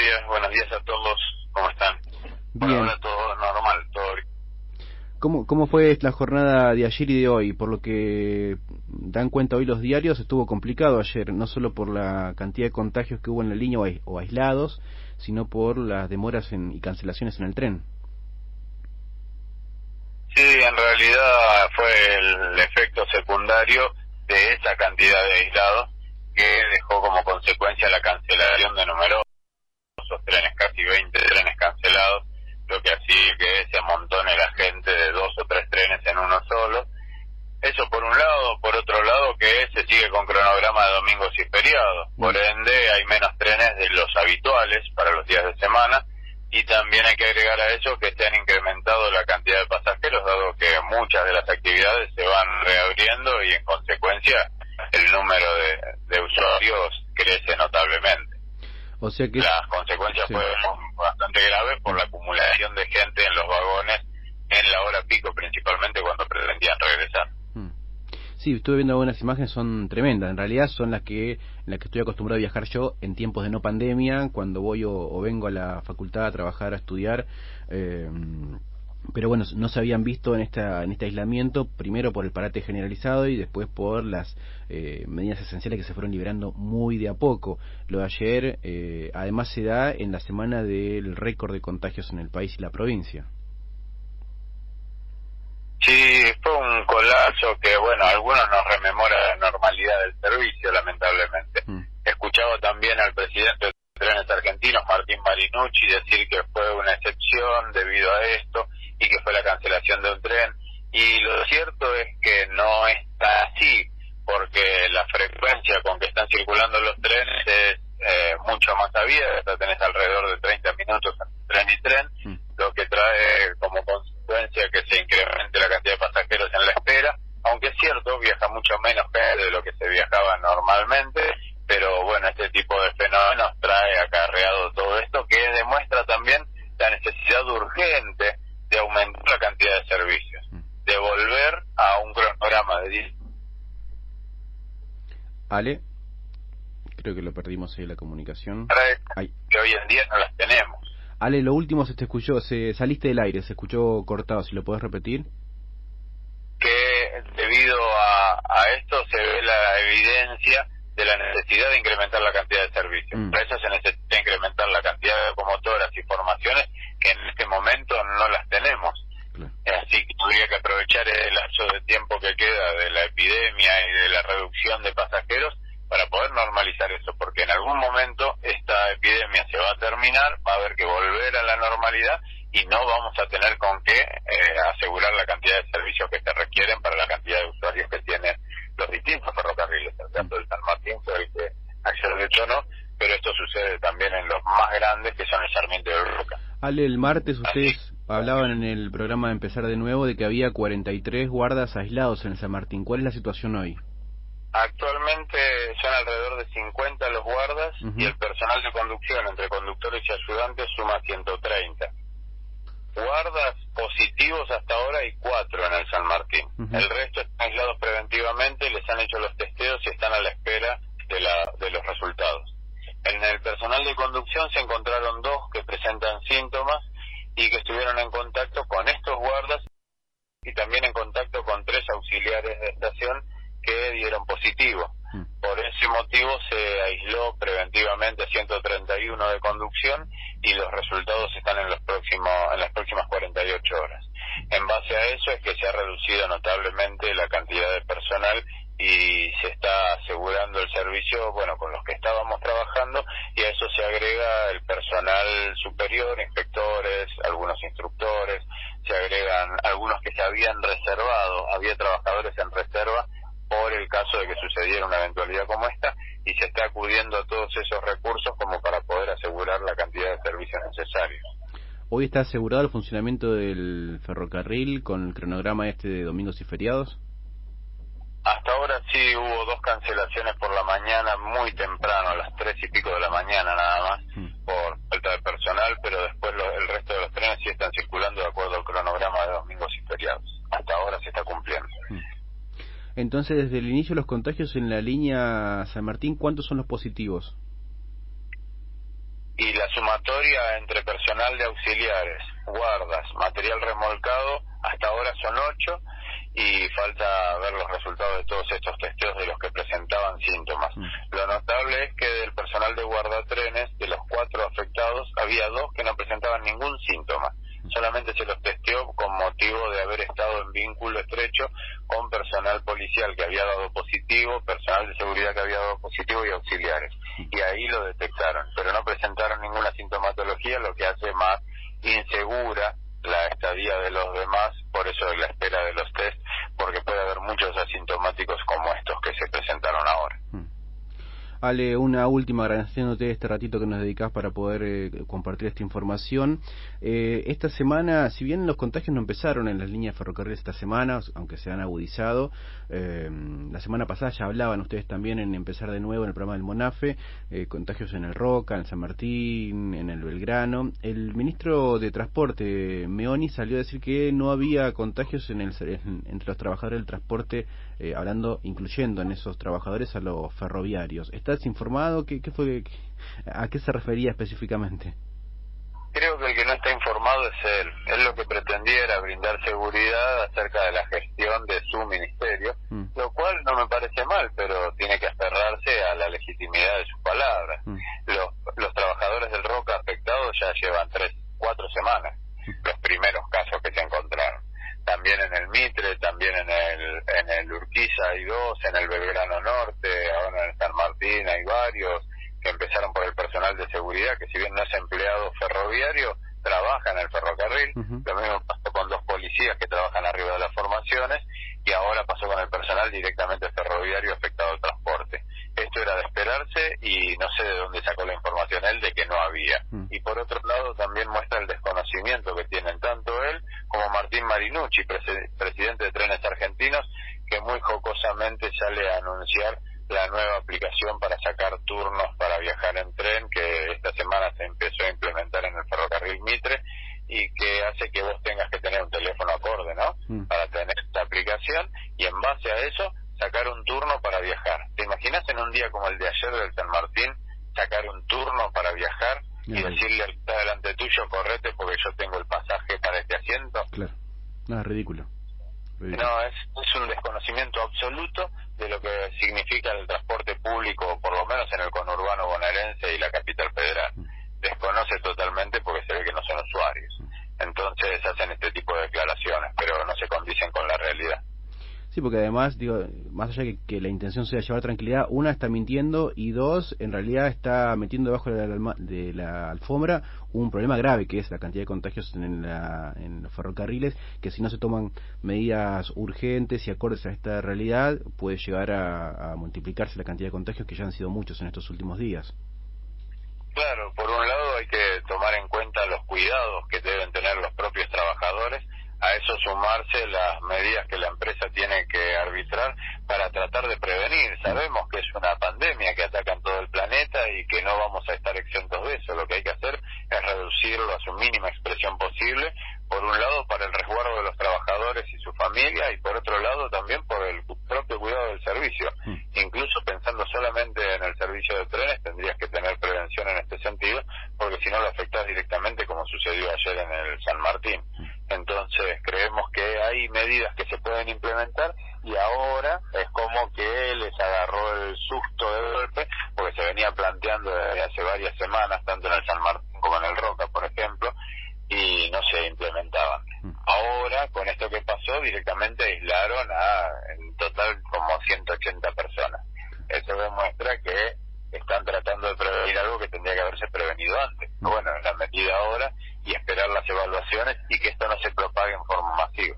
días, buenos días a todos. ¿Cómo están? Bien. todo normal, todo ¿Cómo, ¿Cómo fue la jornada de ayer y de hoy? Por lo que dan cuenta hoy los diarios, estuvo complicado ayer, no solo por la cantidad de contagios que hubo en la línea o, aislados, sino por las demoras en, y cancelaciones en el tren. Sí, en realidad fue el efecto secundario de esa cantidad de aislados que dejó como consecuencia la cancelación de numerosos trenes, casi 20 trenes cancelados, lo que así que se amontone la gente de dos o tres trenes en uno solo. Eso por un lado, por otro lado que se sigue con cronograma de domingos y feriados, por ende hay menos trenes de los habituales para los días de semana y también hay que agregar a eso que se han incrementado la cantidad de pasajeros dado que muchas de las actividades se van reabriendo y en consecuencia el número de, usuarios crece notablemente. O sea que las consecuencias fueron bastante graves por la acumulación de gente en los vagones en la hora pico, principalmente cuando pretendían regresar. Hmm. Sí, estuve viendo algunas imágenes, son tremendas. En realidad son las que, en las que estoy acostumbrado a viajar yo en tiempos de no pandemia, cuando voy o, vengo a la facultad a trabajar, a estudiar. Eh, pero bueno, no se habían visto en, esta, en este aislamiento, primero por el parate generalizado y después por las eh, medidas esenciales que se fueron liberando muy de a poco. Lo de ayer, eh, además, se da en la semana del récord de contagios en el país y la provincia. Sí, fue un colapso que, bueno, algunos nos rememora la normalidad del servicio, lamentablemente. Mm. He escuchado también al presidente de Trenes Argentinos, Martín Marinucci, decir que fue una excepción debido a esto y que fue la cancelación de un tren. Y lo cierto es que no está así, porque la frecuencia con que están circulando los trenes es eh, mucho más abierta, tenés alrededor de 30 minutos entre tren y tren, mm. lo que trae como consecuencia que se incremente la cantidad de pasajeros en la espera, aunque es cierto, viaja mucho menos gente de lo que se viajaba normalmente, pero bueno, este tipo de fenómenos trae acarreado todo esto que demuestra también la necesidad urgente de aumentar la cantidad de servicios, mm. de volver a un cronograma de 10. Ale, creo que lo perdimos ahí la comunicación. Que hoy en día no las tenemos. Ale, lo último se te escuchó, se saliste del aire, se escuchó cortado, si lo puedes repetir. Que debido a, a esto se ve la evidencia de la necesidad de incrementar la cantidad de servicios. Mm. Para eso se necesita incrementar la cantidad de locomotoras y formaciones que en este momento no las tenemos. Así que habría que aprovechar el lapso de tiempo que queda de la epidemia y de la reducción de pasajeros para poder normalizar eso, porque en algún momento esta epidemia se va a terminar, va a haber que volver a la normalidad y no vamos a tener con qué eh, asegurar la cantidad de servicios que se requieren para la cantidad de usuarios que tienen los distintos ferrocarriles. El caso del San Martín el que ayer tono, pero esto sucede también en los más grandes que son el Sarmiento de Roca. Ale, el martes ustedes hablaban en el programa de Empezar de Nuevo de que había 43 guardas aislados en el San Martín. ¿Cuál es la situación hoy? Actualmente son alrededor de 50 los guardas y el personal de conducción entre conductores y ayudantes suma 130. Guardas positivos hasta ahora hay cuatro en el San Martín. El resto están aislados preventivamente, les han hecho los testeos y están a la espera de, la, de los resultados. En el personal de conducción se encontraron dos que presentan síntomas y que estuvieron en contacto con estos guardas y también en contacto con tres auxiliares de estación que dieron positivo. Mm. Por ese motivo se aisló preventivamente a 131 de conducción y los resultados están en los próximos en las próximas 48 horas. En base a eso es que se ha reducido notablemente la cantidad de personal y se está asegurando el servicio, bueno, con los que estábamos trabajando y a eso se agrega el personal superior, inspectores, algunos instructores, se agregan algunos que se habían reservado, había trabajadores en reserva por el caso de que sucediera una eventualidad como esta y se está acudiendo a todos esos recursos como para poder asegurar la cantidad de servicios necesarios. ¿Hoy está asegurado el funcionamiento del ferrocarril con el cronograma este de domingos y feriados? Hasta ahora sí hubo dos cancelaciones por la mañana, muy temprano, a las tres y pico de la mañana nada más, mm. por falta de personal, pero después el resto de los trenes sí están circulando de acuerdo al cronograma de domingos y feriados. Hasta ahora se está cumpliendo. Mm. Entonces, desde el inicio de los contagios en la línea San Martín, ¿cuántos son los positivos? y la sumatoria entre personal de auxiliares, guardas, material remolcado, hasta ahora son ocho y falta ver los resultados de todos estos testeos de los que presentaban síntomas. Mm. Lo notable es que del personal de guardatrenes, de los cuatro afectados, había dos que no presentaban ningún síntoma. Mm. Solamente se los testeó con motivo de haber estado en vínculo estrecho con personal policial que había dado positivo, personal de seguridad que había dado positivo y auxiliares. Mm. Y ahí lo detectaron, pero no presentaron ninguna sintomatología, lo que hace más insegura la estadía de los demás, por eso la espera de los test, porque puede haber muchos asintomáticos como estos que se presentaron ahora. Hmm. Ale, una última agradeciéndote este ratito que nos dedicás para poder eh, compartir esta información. Eh, esta semana, si bien los contagios no empezaron en las líneas ferrocarriles esta semana, aunque se han agudizado, eh, la semana pasada ya hablaban ustedes también en empezar de nuevo en el programa del Monafe, contagios en el Roca, en San Martín, en el Belgrano. El ministro de Transporte, Meoni, salió a decir que no había contagios en el, entre los trabajadores del transporte, hablando, incluyendo en esos trabajadores a los ferroviarios. ¿Estás informado? ¿Qué, qué fue, ¿A qué se refería específicamente? Creo que el que no está informado es él. Él lo que pretendía era brindar seguridad acerca de la gestión de su ministerio, mm. lo cual no me parece mal, pero tiene que aferrarse a la legitimidad de sus palabras. Mm. Los, los trabajadores del Roca afectados ya llevan tres, cuatro semanas, mm. los primeros casos que se encontraron. También en el Mitre, también en el, en el Urquiza hay dos, en el Belgrano Norte, ahora en el San Martín hay varios, que empezaron por el personal de seguridad, que si bien no es empleado ferroviario, trabaja en el ferrocarril. Lo mismo pasó con dos policías que trabajan arriba de las formaciones y ahora pasó con el personal directamente ferroviario afectado al transporte. Esto era de esperarse y no sé de dónde sacó la información él de que no había. Mm. Y por otro lado también muestra el desconocimiento que tienen tanto él como Martín Marinucci, presidente de Trenes Argentinos, que muy jocosamente sale a anunciar la nueva aplicación para sacar turnos para viajar en tren que esta semana se empezó a implementar en el ferrocarril Mitre y que hace que vos tengas que tener un teléfono acorde, ¿no? Mm. Para tener esta aplicación y en base a eso sacar un turno para viajar. ¿Te imaginas en un día como el de ayer del San Martín sacar un turno para viajar y decirle al que está delante tuyo, correte porque yo tengo el pasaje para este asiento? Claro, no, es ridículo. No, es, es un desconocimiento absoluto de lo que significa el transporte público, por lo menos en el conurbano bonaerense y la capital federal. Desconoce totalmente porque se ve que no son usuarios. Entonces hacen este tipo de declaraciones, pero no se condicen con la realidad. Sí, porque además, digo, más allá de que, la intención sea llevar tranquilidad, una está mintiendo y dos, en realidad está metiendo debajo de la, de la alfombra un problema grave que es la cantidad de contagios en, la, en los ferrocarriles, que si no se toman medidas urgentes y acordes a esta realidad, puede llegar a, a multiplicarse la cantidad de contagios que ya han sido muchos en estos últimos días. Claro, por un lado hay que tomar en cuenta los cuidados que deben tener los propios trabajadores a eso sumarse las medidas que la empresa tiene que arbitrar para tratar de prevenir. Sabemos que es una pandemia que ataca en todo el planeta y que no vamos a estar exentos de eso. Lo que hay que hacer es reducirlo a su mínima expresión posible, por un lado para el resguardo de los trabajadores y su familia y por otro lado también por el propio cuidado del servicio. Mm. Incluso pensando solamente en el servicio de trenes tendrías que tener prevención en este sentido porque si no lo afectas directamente como sucedió ayer en el San Martín. Entonces creemos que hay medidas que se pueden implementar y ahora es como que les agarró el susto de golpe porque se venía planteando desde hace varias semanas, tanto en el San Martín como en el Roca, por ejemplo, y no se implementaban. Mm. Ahora, con esto que pasó, directamente aislaron a en total como 180 personas. Eso demuestra que están tratando de prevenir algo que tendría que haberse prevenido antes. Mm. Bueno, en la medida ahora y esperar las evaluaciones y que esto no se propague en forma masiva.